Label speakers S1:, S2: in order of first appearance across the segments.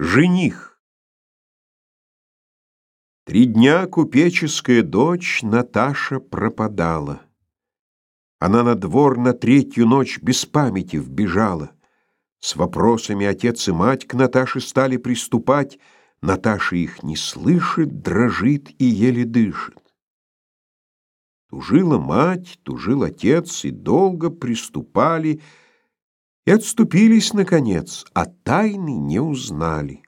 S1: Жених. Три дня купеческая дочь Наташа пропадала. Она на двор на третью ночь без памяти вбежала. С вопросами отец и мать к Наташе стали приступать. Наташа их не слышит, дрожит и еле дышит. Тужила мать, тужил отец, и долго приступали — и отступились, наконец, а тайны не узнали.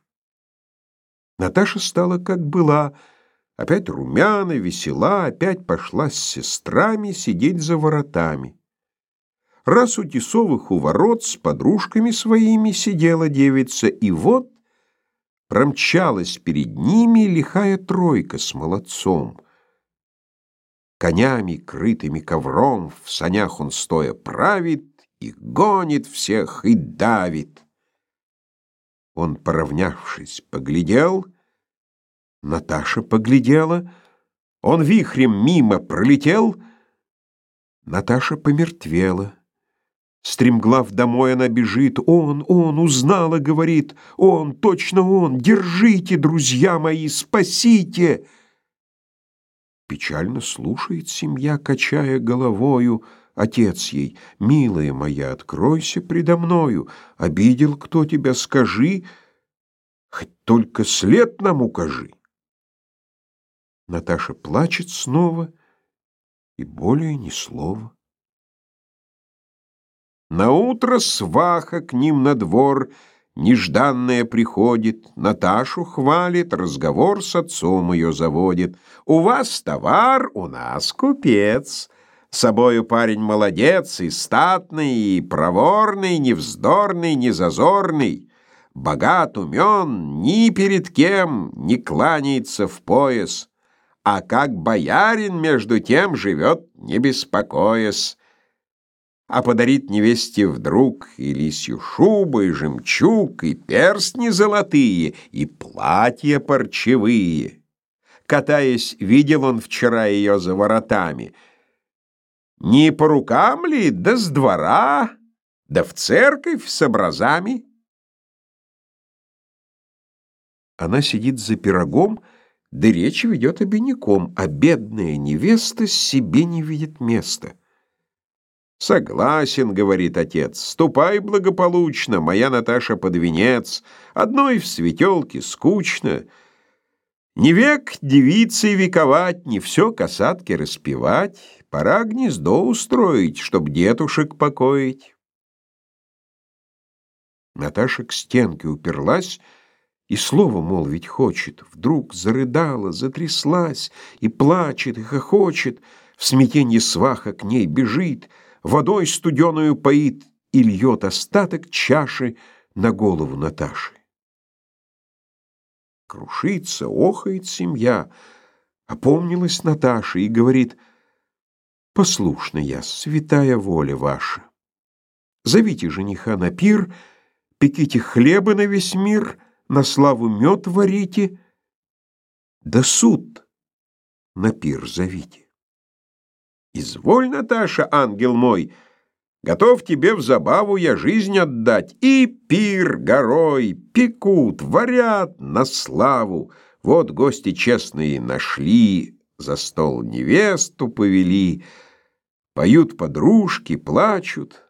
S1: Наташа стала, как была, опять румяна, весела, опять пошла с сестрами сидеть за воротами. Раз у Тесовых у ворот с подружками своими сидела девица, и вот промчалась перед ними лихая тройка с молодцом. Конями, крытыми ковром, в санях он стоя правит, и гонит всех, и давит. Он, поравнявшись, поглядел, Наташа поглядела, он вихрем мимо пролетел, Наташа помертвела. Стремглав домой она бежит, он, он, узнала, говорит, он, точно он, держите, друзья мои, спасите. Печально слушает семья, качая головою, Отец ей, «Милая моя, откройся предо мною, обидел кто тебя, скажи, хоть только след нам укажи». Наташа плачет снова, и более ни слова. Наутро сваха к ним на двор нежданная приходит, Наташу хвалит, разговор с отцом ее заводит. «У вас товар, у нас купец». Собою парень молодец, и статный, и проворный, не вздорный, не зазорный, богат, умен, ни перед кем не кланяется в пояс, а как боярин между тем живет, не беспокоясь, а подарит невесте вдруг и лисью шубу, и жемчуг, и перстни золотые, и платья парчевые. Катаясь, видел он вчера ее за воротами — не по рукам ли, да с двора, да в церковь с образами? Она сидит за пирогом, да речь ведет обиняком, а бедная невеста себе не видит места. «Согласен», — говорит отец, — «ступай благополучно, моя Наташа под венец, одной в светелке скучно». Не век девицей вековать, не все касатки распевать, Пора гнездо устроить, чтоб детушек покоить. Наташа к стенке уперлась и слово молвить хочет. Вдруг зарыдала, затряслась и плачет, и хохочет. В смятенье сваха к ней бежит, водой студеную поит и льет остаток чаши на голову Наташи. Крушится, охает семья. Опомнилась Наташа и говорит, «Послушна я, святая воля ваша. Зовите жениха на пир, пеките хлеба на весь мир, на славу мед варите, да суд на пир зовите». «Изволь, Наташа, ангел мой!» Готов тебе в забаву я жизнь отдать. И пир горой пекут, варят на славу. Вот гости честные нашли, за стол невесту повели. Поют подружки, плачут,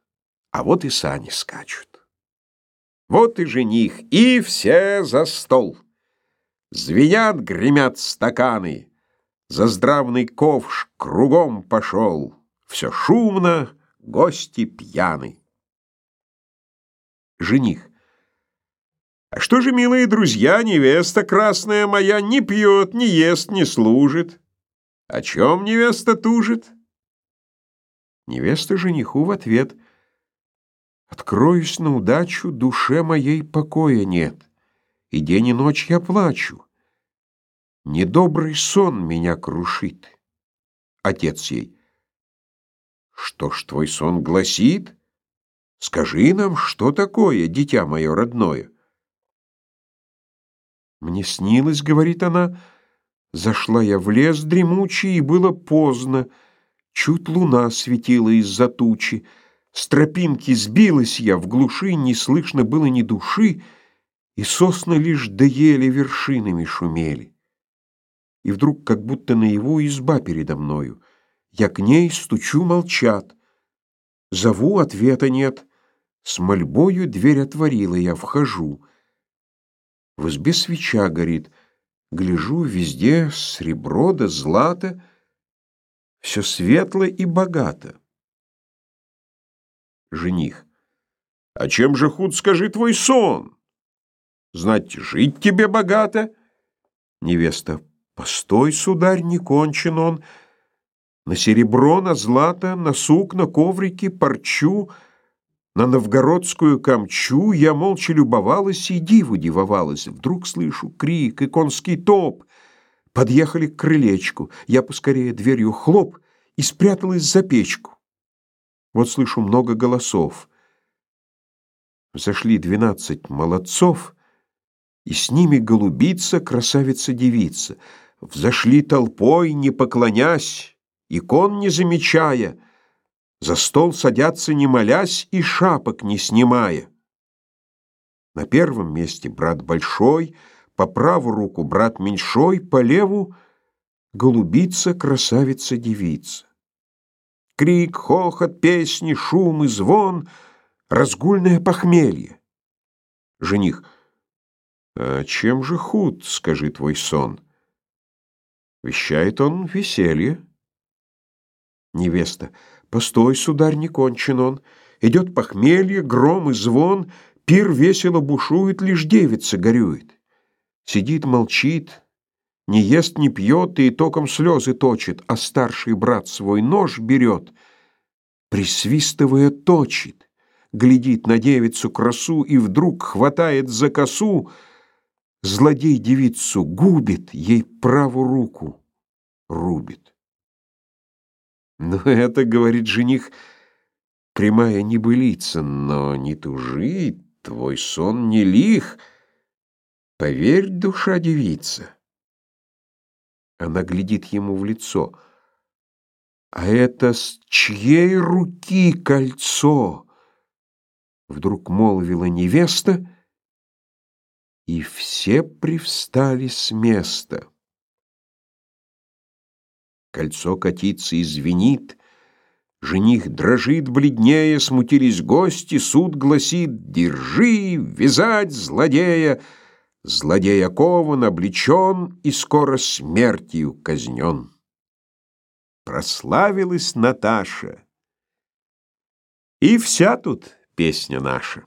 S1: а вот и сани скачут. Вот и жених, и все за стол. Звенят, гремят стаканы. За здравный ковш кругом пошел. Все шумно, гости пьяны. Жених. А что же, милые друзья, невеста красная моя не пьет, не ест, не служит? О чем невеста тужит? Невеста жениху в ответ. Откроюсь на удачу, душе моей покоя нет, и день и ночь я плачу. Недобрый сон меня крушит. Отец ей. Что ж твой сон гласит? Скажи нам, что такое, дитя мое родное? Мне снилось, говорит она, зашла я в лес дремучий, и было поздно. Чуть луна светила из-за тучи. С тропинки сбилась я, в глуши не слышно было ни души, и сосны лишь доели вершинами шумели. И вдруг, как будто наяву изба передо мною, я к ней стучу, молчат. Зову, ответа нет. С мольбою дверь отворила, я вхожу. В избе свеча горит, гляжу, везде сребро да злато, все светло и богато. Жених. А чем же худ, скажи, твой сон? Знать, жить тебе богато? Невеста. Постой, сударь, не кончен он. На серебро, на злато, на сук, на коврики, парчу, на новгородскую камчу я молча любовалась и диву дивовалась. Вдруг слышу крик и конский топ. Подъехали к крылечку. Я поскорее дверью хлоп и спряталась за печку. Вот слышу много голосов. Зашли двенадцать молодцов, и с ними голубица, красавица-девица. Взошли толпой, не поклонясь, икон не замечая, за стол садятся, не молясь, и шапок не снимая. На первом месте брат большой, по правую руку брат меньшой, по леву голубица, красавица-девица. Крик, хохот, песни, шум и звон, разгульное похмелье. Жених. А чем же худ, скажи твой сон? Вещает он веселье. Невеста. Постой, сударь, не кончен он. Идет похмелье, гром и звон, пир весело бушует, лишь девица горюет. Сидит, молчит, не ест, не пьет и током слезы точит, а старший брат свой нож берет, присвистывая точит, глядит на девицу красу и вдруг хватает за косу, злодей девицу губит, ей правую руку рубит. Но это, говорит жених, прямая небылица, но не тужи, твой сон не лих. Поверь, душа девица. Она глядит ему в лицо. А это с чьей руки кольцо? Вдруг молвила невеста, и все привстали с места. Кольцо катится и звенит, Жених дрожит бледнее, смутились гости, суд гласит «Держи, вязать злодея!» Злодей окован, облечен и скоро смертью казнен. Прославилась Наташа, и вся тут песня наша.